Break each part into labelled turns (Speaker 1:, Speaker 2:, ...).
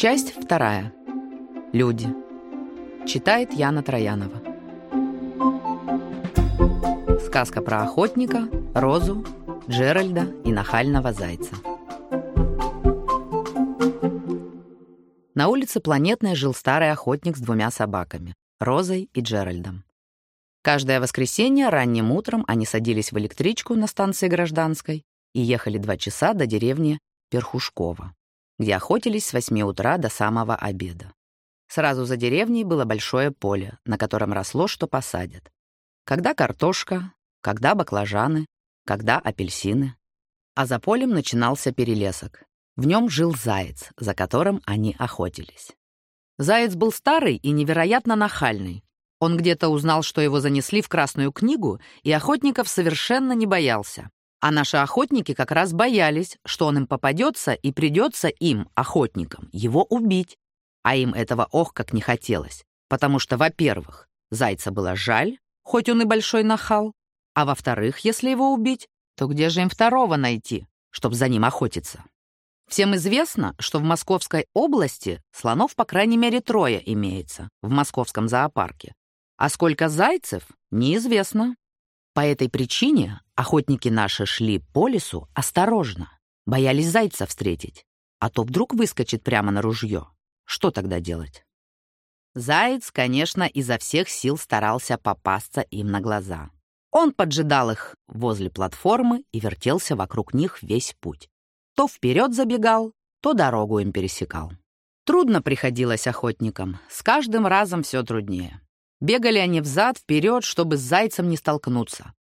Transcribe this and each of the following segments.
Speaker 1: Часть вторая. Люди. Читает Яна Троянова. Сказка про охотника, Розу, Джеральда и нахального зайца. На улице Планетной жил старый охотник с двумя собаками — Розой и Джеральдом. Каждое воскресенье ранним утром они садились в электричку на станции Гражданской и ехали два часа до деревни Перхушкова, где охотились с 8 утра до самого обеда. Сразу за деревней было большое поле, на котором росло, что посадят. Когда картошка, когда баклажаны, когда апельсины. А за полем начинался перелесок. В нем жил заяц, за которым они охотились. Заяц был старый и невероятно нахальный. Он где-то узнал, что его занесли в Красную книгу, и охотников совершенно не боялся. А наши охотники как раз боялись, что он им попадется и придется им, охотникам, его убить. А им этого ох как не хотелось. Потому что, во-первых, зайца было жаль, хоть он и большой нахал. А во-вторых, если его убить, то где же им второго найти, чтобы за ним охотиться? Всем известно, что в Московской области слонов по крайней мере трое имеется в московском зоопарке. А сколько зайцев, неизвестно. По этой причине охотники наши шли по лесу осторожно, боялись зайца встретить, а то вдруг выскочит прямо на ружье. Что тогда делать? Заяц, конечно, изо всех сил старался попасться им на глаза. Он поджидал их возле платформы и вертелся вокруг них весь путь. То вперед забегал, то дорогу им пересекал. Трудно приходилось охотникам, с каждым разом все труднее. Бегали они взад-вперед, чтобы с зайцем не столкнуться.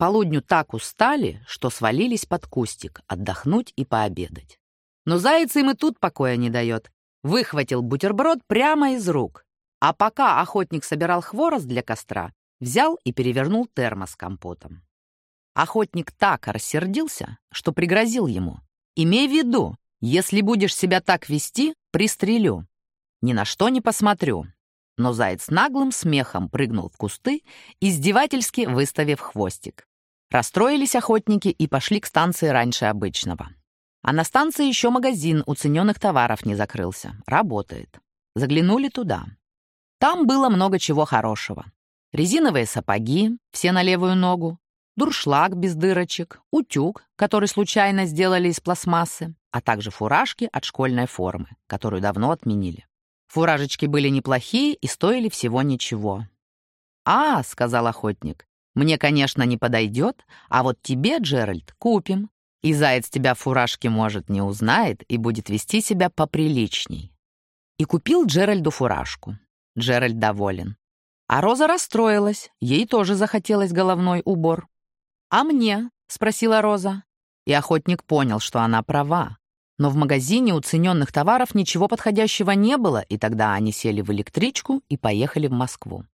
Speaker 1: Полудню так устали, что свалились под кустик отдохнуть и пообедать. Но заяц им и тут покоя не дает. Выхватил бутерброд прямо из рук. А пока охотник собирал хворост для костра, взял и перевернул термос компотом. Охотник так рассердился, что пригрозил ему. «Имей в виду, если будешь себя так вести, пристрелю. Ни на что не посмотрю. Но заяц наглым смехом прыгнул в кусты, издевательски выставив хвостик. Расстроились охотники и пошли к станции раньше обычного. А на станции еще магазин уцененных товаров не закрылся. Работает. Заглянули туда. Там было много чего хорошего. Резиновые сапоги, все на левую ногу, дуршлаг без дырочек, утюг, который случайно сделали из пластмассы, а также фуражки от школьной формы, которую давно отменили. Фуражечки были неплохие и стоили всего ничего. «А», — сказал охотник, — «мне, конечно, не подойдет, а вот тебе, Джеральд, купим. И заяц тебя в фуражке, может, не узнает и будет вести себя поприличней». И купил Джеральду фуражку. Джеральд доволен. А Роза расстроилась, ей тоже захотелось головной убор. «А мне?» — спросила Роза. И охотник понял, что она права. Но в магазине уцененных товаров ничего подходящего не было, и тогда они сели в электричку и поехали в Москву.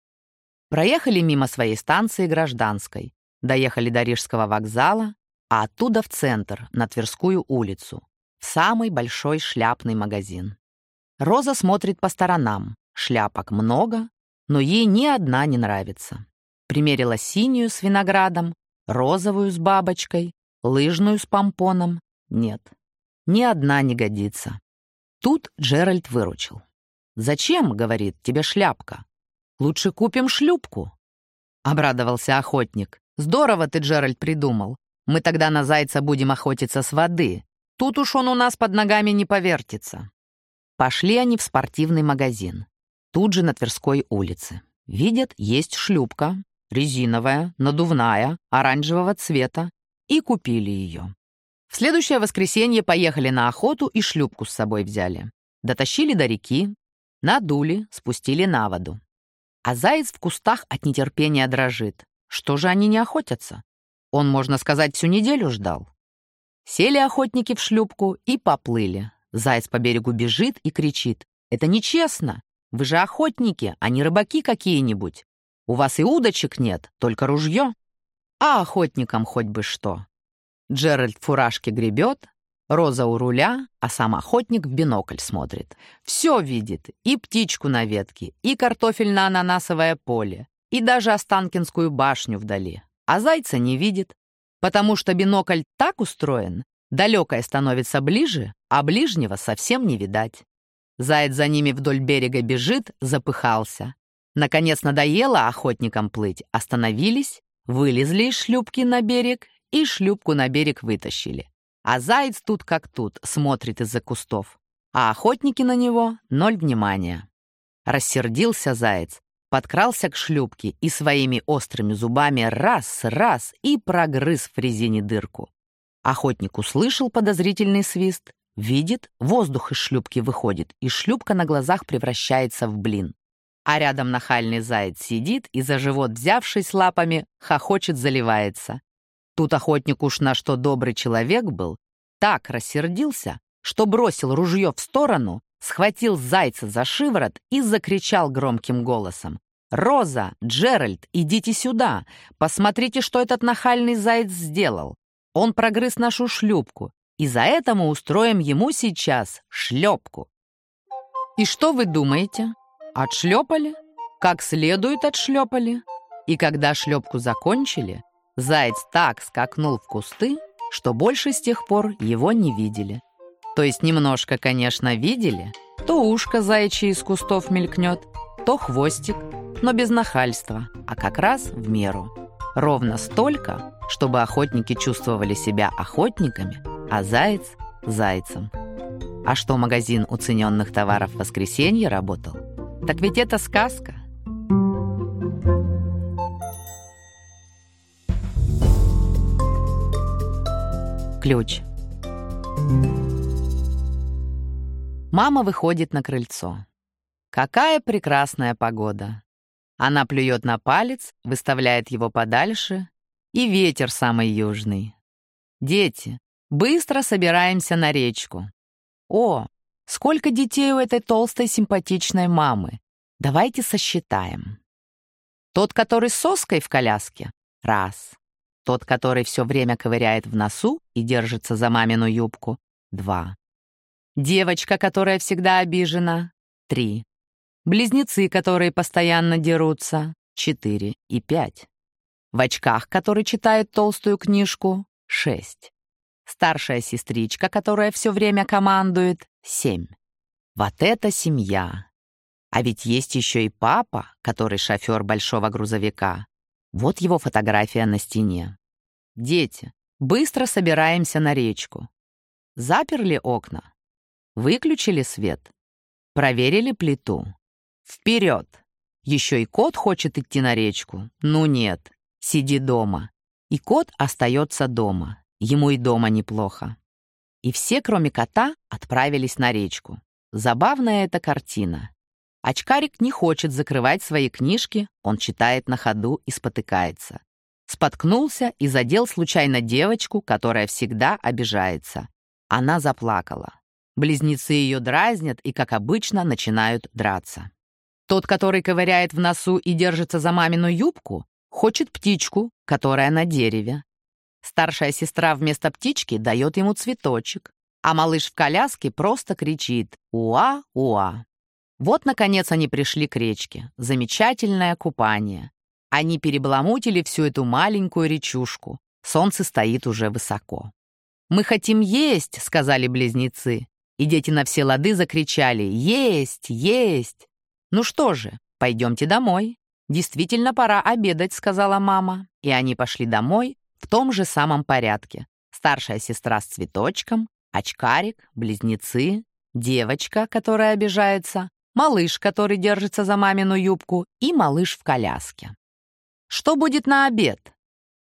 Speaker 1: Проехали мимо своей станции Гражданской, доехали до Рижского вокзала, а оттуда в центр, на Тверскую улицу, в самый большой шляпный магазин. Роза смотрит по сторонам, шляпок много, но ей ни одна не нравится. Примерила синюю с виноградом, розовую с бабочкой, лыжную с помпоном. Нет, ни одна не годится. Тут Джеральд выручил. «Зачем, — говорит, — тебе шляпка? Лучше купим шлюпку». Обрадовался охотник. «Здорово ты, Джеральд, придумал. Мы тогда на зайца будем охотиться с воды. Тут уж он у нас под ногами не повертится». Пошли они в спортивный магазин. Тут же на Тверской улице. Видят, есть шлюпка, резиновая, надувная, оранжевого цвета, и купили ее. В следующее воскресенье поехали на охоту и шлюпку с собой взяли. Дотащили до реки, надули, спустили на воду. А заяц в кустах от нетерпения дрожит. Что же они не охотятся? Он, можно сказать, всю неделю ждал. Сели охотники в шлюпку и поплыли. Заяц по берегу бежит и кричит. «Это нечестно! Вы же охотники, а не рыбаки какие-нибудь. У вас и удочек нет, только ружье. А охотникам хоть бы что. Джеральд фуражки гребет, Роза у руля, а сам охотник в бинокль смотрит. Все видит, и птичку на ветке, и картофель на ананасовое поле, и даже Останкинскую башню вдали. А зайца не видит, потому что бинокль так устроен, далекое становится ближе, а ближнего совсем не видать. Заяц за ними вдоль берега бежит, запыхался. Наконец надоело охотникам плыть, остановились, вылезли из шлюпки на берег и шлюпку на берег вытащили. А заяц тут как тут, смотрит из-за кустов. А охотники на него — ноль внимания. Рассердился заяц, подкрался к шлюпке и своими острыми зубами раз-раз и прогрыз в резине дырку. Охотник услышал подозрительный свист, видит, воздух из шлюпки выходит, и шлюпка на глазах превращается в блин. А рядом нахальный заяц сидит и, за живот взявшись лапами, хохочет, заливается. Тут охотник уж на что добрый человек был, так рассердился, что бросил ружье в сторону, схватил зайца за шиворот и закричал громким голосом. «Роза, Джеральд, идите сюда! Посмотрите, что этот нахальный заяц сделал! Он прогрыз нашу шлюпку, и за это мы устроим ему сейчас шлепку!» И что вы думаете? Отшлепали? Как следует отшлепали? И когда шлепку закончили, Заяц так скакнул в кусты, что больше с тех пор его не видели. То есть немножко, конечно, видели. То ушко заячье из кустов мелькнет, то хвостик, но без нахальства, а как раз в меру. Ровно столько, чтобы охотники чувствовали себя охотниками, а заяц — зайцем. А что магазин уцененных товаров в воскресенье работал? Так ведь это сказка. Ключ. Мама выходит на крыльцо. Какая прекрасная погода. Она плюет на палец, выставляет его подальше, и ветер самый южный. Дети, быстро собираемся на речку. О, сколько детей у этой толстой симпатичной мамы. Давайте сосчитаем. Тот, который с соской в коляске — раз. Тот, который все время ковыряет в носу и держится за мамину юбку — два. Девочка, которая всегда обижена — три. Близнецы, которые постоянно дерутся — четыре и пять. В очках, который читает толстую книжку — шесть. Старшая сестричка, которая все время командует — семь. Вот это семья! А ведь есть еще и папа, который шофер большого грузовика. Вот его фотография на стене. Дети, быстро собираемся на речку. Заперли окна. Выключили свет. Проверили плиту. Вперед! Еще и кот хочет идти на речку. Ну нет, сиди дома. И кот остается дома. Ему и дома неплохо. И все, кроме кота, отправились на речку. Забавная эта картина. Очкарик не хочет закрывать свои книжки, он читает на ходу и спотыкается. Споткнулся и задел случайно девочку, которая всегда обижается. Она заплакала. Близнецы ее дразнят и, как обычно, начинают драться. Тот, который ковыряет в носу и держится за мамину юбку, хочет птичку, которая на дереве. Старшая сестра вместо птички дает ему цветочек, а малыш в коляске просто кричит «Уа-уа». Вот, наконец, они пришли к речке. Замечательное купание. Они перебаламутили всю эту маленькую речушку. Солнце стоит уже высоко. «Мы хотим есть», — сказали близнецы. И дети на все лады закричали «Есть! Есть!» «Ну что же, пойдемте домой». «Действительно пора обедать», — сказала мама. И они пошли домой в том же самом порядке. Старшая сестра с цветочком, очкарик, близнецы, девочка, которая обижается, малыш, который держится за мамину юбку, и малыш в коляске. Что будет на обед?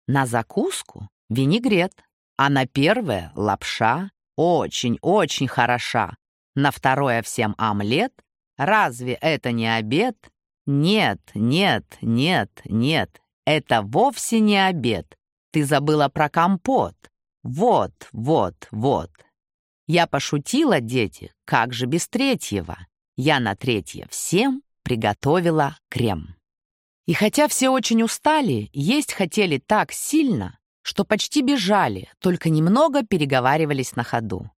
Speaker 1: На закуску — винегрет, а на первое — лапша, очень-очень хороша. На второе всем омлет. Разве это не обед? Нет, нет, нет, нет, это вовсе не обед. Ты забыла про компот. Вот, вот, вот. Я пошутила, дети, как же без третьего? Я на третье всем приготовила крем. И хотя все очень устали, есть хотели так сильно, что почти бежали, только немного переговаривались на ходу.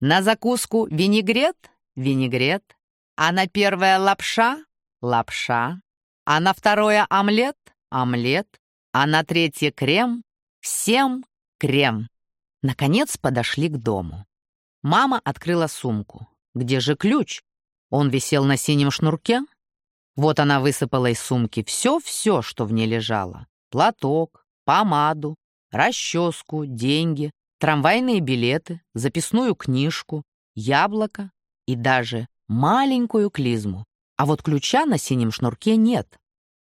Speaker 1: На закуску винегрет — винегрет, а на первое лапша — лапша, а на второе омлет — омлет, а на третье крем — всем крем. Наконец подошли к дому. Мама открыла сумку. Где же ключ? Он висел на синем шнурке? Вот она высыпала из сумки все-все, что в ней лежало. Платок, помаду, расческу, деньги, трамвайные билеты, записную книжку, яблоко и даже маленькую клизму. А вот ключа на синем шнурке нет.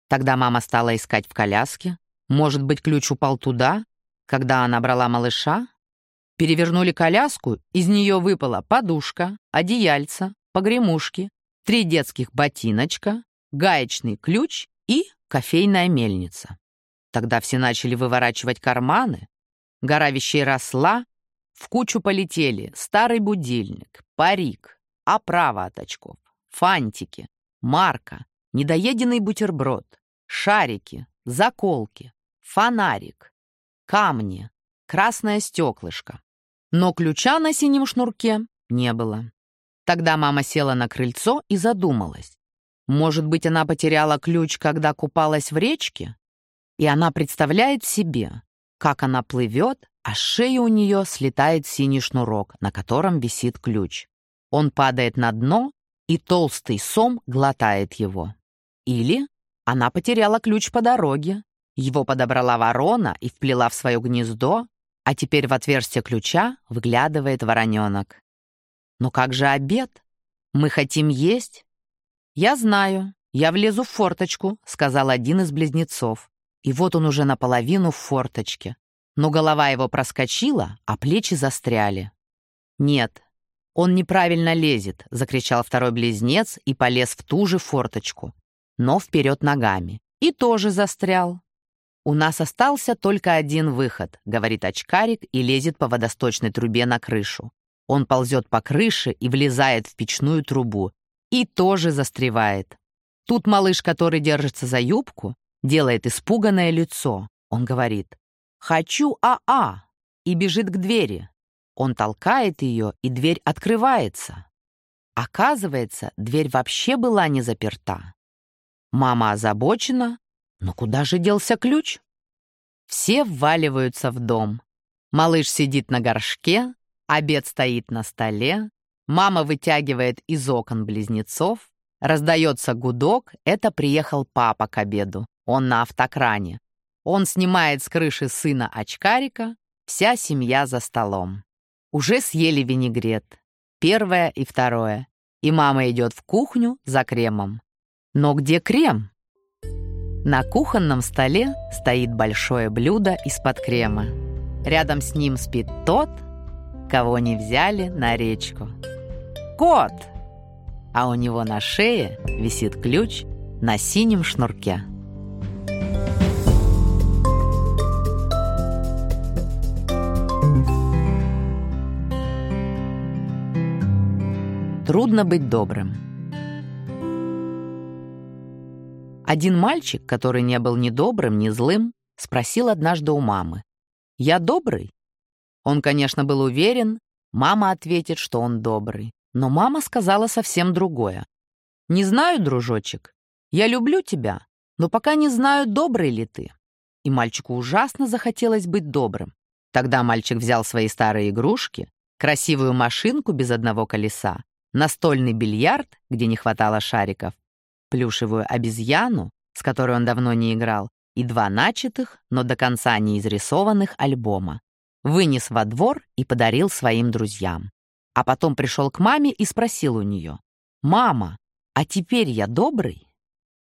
Speaker 1: Тогда мама стала искать в коляске. Может быть, ключ упал туда, когда она брала малыша? Перевернули коляску, из нее выпала подушка, одеяльца, погремушки, три детских ботиночка, гаечный ключ и кофейная мельница. Тогда все начали выворачивать карманы, гора вещей росла, в кучу полетели старый будильник, парик, оправа от очков, фантики, марка, недоеденный бутерброд, шарики, заколки, фонарик, камни, красное стеклышко. Но ключа на синем шнурке не было. Тогда мама села на крыльцо и задумалась. Может быть, она потеряла ключ, когда купалась в речке? И она представляет себе, как она плывет, а с шеи у нее слетает синий шнурок, на котором висит ключ. Он падает на дно, и толстый сом глотает его. Или она потеряла ключ по дороге. Его подобрала ворона и вплела в свое гнездо, а теперь в отверстие ключа выглядывает вороненок. «Но как же обед? Мы хотим есть?» «Я знаю. Я влезу в форточку», — сказал один из близнецов. И вот он уже наполовину в форточке. Но голова его проскочила, а плечи застряли. «Нет, он неправильно лезет», — закричал второй близнец и полез в ту же форточку, но вперед ногами. И тоже застрял. «У нас остался только один выход», — говорит очкарик и лезет по водосточной трубе на крышу. Он ползет по крыше и влезает в печную трубу. И тоже застревает. Тут малыш, который держится за юбку, делает испуганное лицо. Он говорит «Хочу АА» и бежит к двери. Он толкает ее, и дверь открывается. Оказывается, дверь вообще была не заперта. Мама озабочена, но куда же делся ключ? Все вваливаются в дом. Малыш сидит на горшке, Обед стоит на столе, мама вытягивает из окон близнецов, раздается гудок, это приехал папа к обеду, он на автокране. Он снимает с крыши сына очкарика, вся семья за столом. Уже съели винегрет, первое и второе, и мама идет в кухню за кремом. Но где крем? На кухонном столе стоит большое блюдо из-под крема. Рядом с ним спит тот, кого не взяли на речку. Кот! А у него на шее висит ключ на синем шнурке. Трудно быть добрым. Один мальчик, который не был ни добрым, ни злым, спросил однажды у мамы, «Я добрый?» Он, конечно, был уверен, мама ответит, что он добрый. Но мама сказала совсем другое. «Не знаю, дружочек, я люблю тебя, но пока не знаю, добрый ли ты». И мальчику ужасно захотелось быть добрым. Тогда мальчик взял свои старые игрушки, красивую машинку без одного колеса, настольный бильярд, где не хватало шариков, плюшевую обезьяну, с которой он давно не играл, и два начатых, но до конца не изрисованных альбома вынес во двор и подарил своим друзьям. А потом пришел к маме и спросил у нее, «Мама, а теперь я добрый?»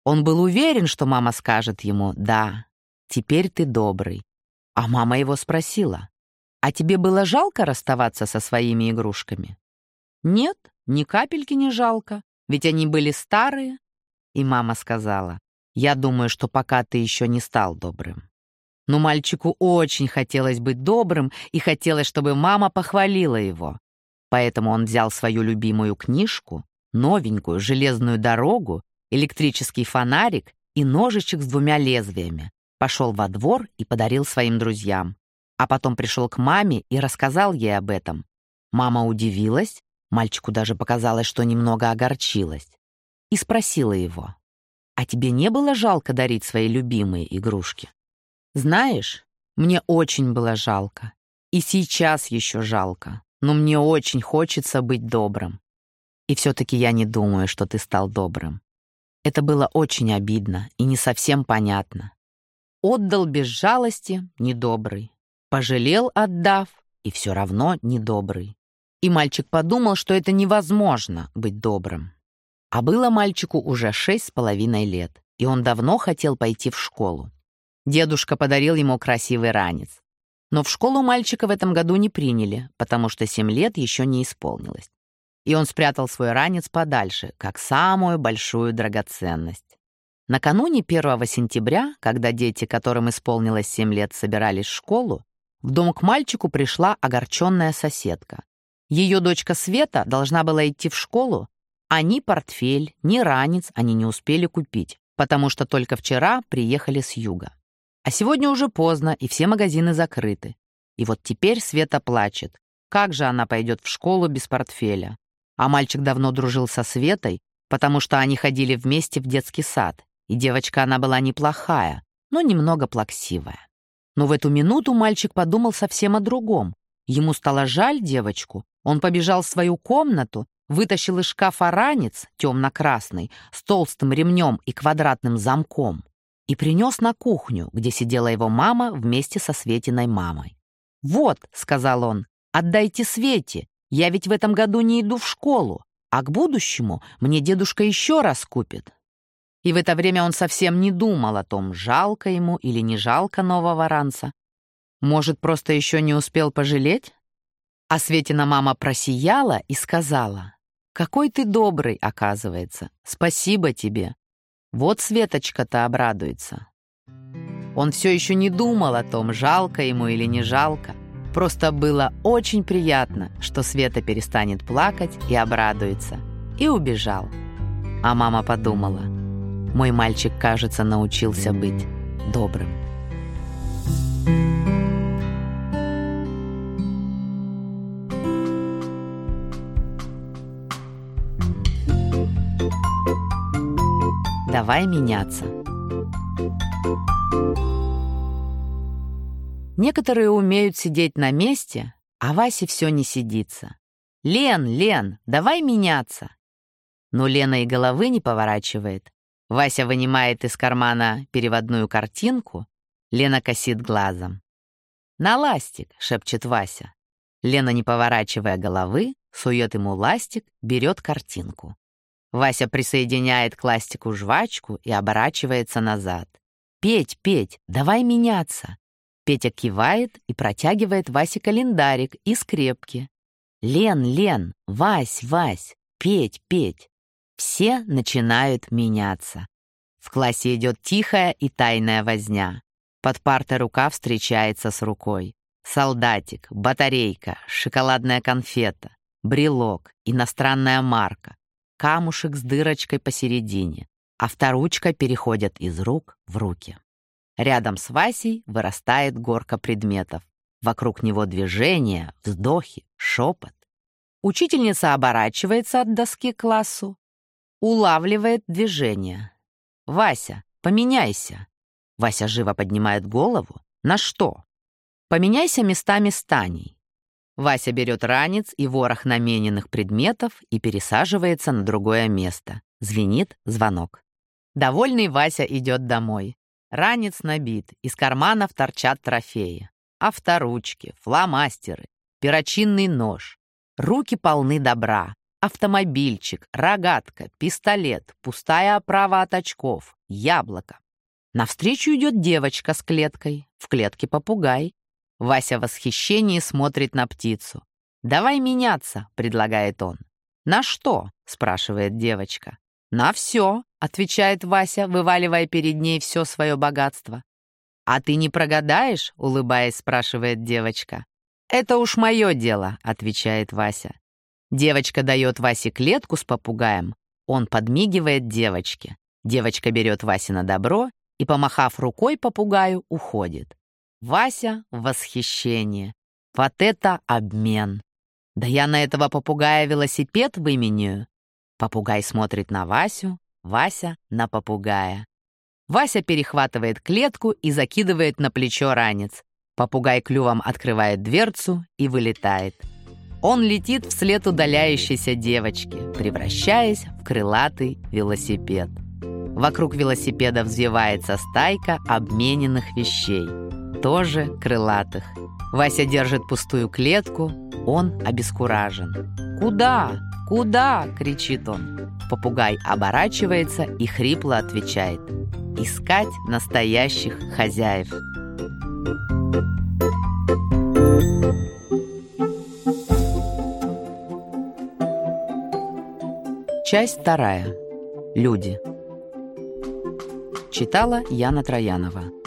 Speaker 1: Он был уверен, что мама скажет ему, «Да, теперь ты добрый». А мама его спросила, «А тебе было жалко расставаться со своими игрушками?» «Нет, ни капельки не жалко, ведь они были старые». И мама сказала, «Я думаю, что пока ты еще не стал добрым». Но мальчику очень хотелось быть добрым и хотелось, чтобы мама похвалила его. Поэтому он взял свою любимую книжку, новенькую железную дорогу, электрический фонарик и ножичек с двумя лезвиями, пошел во двор и подарил своим друзьям. А потом пришел к маме и рассказал ей об этом. Мама удивилась, мальчику даже показалось, что немного огорчилась, и спросила его, «А тебе не было жалко дарить свои любимые игрушки?» Знаешь, мне очень было жалко. И сейчас еще жалко. Но мне очень хочется быть добрым. И все-таки я не думаю, что ты стал добрым. Это было очень обидно и не совсем понятно. Отдал без жалости — недобрый. Пожалел, отдав, и все равно недобрый. И мальчик подумал, что это невозможно быть добрым. А было мальчику уже шесть с половиной лет, и он давно хотел пойти в школу. Дедушка подарил ему красивый ранец. Но в школу мальчика в этом году не приняли, потому что семь лет еще не исполнилось. И он спрятал свой ранец подальше, как самую большую драгоценность. Накануне 1 сентября, когда дети, которым исполнилось 7 лет, собирались в школу, в дом к мальчику пришла огорченная соседка. Ее дочка Света должна была идти в школу, а ни портфель, ни ранец они не успели купить, потому что только вчера приехали с юга. А сегодня уже поздно, и все магазины закрыты. И вот теперь Света плачет. Как же она пойдет в школу без портфеля? А мальчик давно дружил со Светой, потому что они ходили вместе в детский сад. И девочка она была неплохая, но немного плаксивая. Но в эту минуту мальчик подумал совсем о другом. Ему стало жаль девочку. Он побежал в свою комнату, вытащил из шкафа ранец темно-красный с толстым ремнем и квадратным замком и принес на кухню, где сидела его мама вместе со Светиной мамой. «Вот», — сказал он, — «отдайте Свете, я ведь в этом году не иду в школу, а к будущему мне дедушка еще раз купит». И в это время он совсем не думал о том, жалко ему или не жалко нового ранца. Может, просто еще не успел пожалеть? А Светина мама просияла и сказала, «Какой ты добрый, оказывается. Спасибо тебе. Вот Светочка-то обрадуется». Он все еще не думал о том, жалко ему или не жалко. Просто было очень приятно, что Света перестанет плакать и обрадуется. И убежал. А мама подумала — мой мальчик, кажется, научился быть добрым. Давай меняться. Некоторые умеют сидеть на месте, а Васе все не сидится. «Лен, Лен, давай меняться!» Но Лена и головы не поворачивает, Вася вынимает из кармана переводную картинку, Лена косит глазом. «На ластик!» — шепчет Вася. Лена, не поворачивая головы, сует ему ластик, берет картинку. Вася присоединяет к ластику жвачку и оборачивается назад. «Петь, Петь, давай меняться!» Петя кивает и протягивает Васе календарик и скрепки. «Лен, Лен, Вась, Вась, Петь, Петь!» Все начинают меняться. В классе идет тихая и тайная возня. Под партой рука встречается с рукой. Солдатик, батарейка, шоколадная конфета, брелок, иностранная марка, камушек с дырочкой посередине. Авторучка переходит из рук в руки. Рядом с Васей вырастает горка предметов. Вокруг него движение, вздохи, шепот. Учительница оборачивается от доски к классу, улавливает движение. «Вася, поменяйся!» Вася живо поднимает голову. «На что?» «Поменяйся местами с Таней». Вася берет ранец и ворох намененных предметов и пересаживается на другое место. Звенит звонок. Довольный Вася идет домой. Ранец набит, из карманов торчат трофеи. Авторучки, фломастеры, перочинный нож. Руки полны добра, Автомобильчик, рогатка, пистолет, пустая оправа от очков, яблоко. Навстречу идет девочка с клеткой, в клетке попугай. Вася в восхищении смотрит на птицу. «Давай меняться», — предлагает он. «На что?» — спрашивает девочка. «На все», — отвечает Вася, вываливая перед ней все свое богатство. «А ты не прогадаешь?» — улыбаясь, спрашивает девочка. «Это уж мое дело», — отвечает Вася. Девочка дает Васе клетку с попугаем, он подмигивает девочке. Девочка берет Васе на добро и, помахав рукой попугаю, уходит. Вася в восхищении. Вот это обмен! Да я на этого попугая велосипед выменю. Попугай смотрит на Васю, Вася на попугая. Вася перехватывает клетку и закидывает на плечо ранец. Попугай клювом открывает дверцу и вылетает. Он летит вслед удаляющейся девочки, превращаясь в крылатый велосипед. Вокруг велосипеда взвивается стайка обмененных вещей, тоже крылатых. Вася держит пустую клетку, он обескуражен. «Куда? Куда?» — кричит он. Попугай оборачивается и хрипло отвечает. «Искать настоящих хозяев». Часть вторая. Люди. Читала Яна Троянова.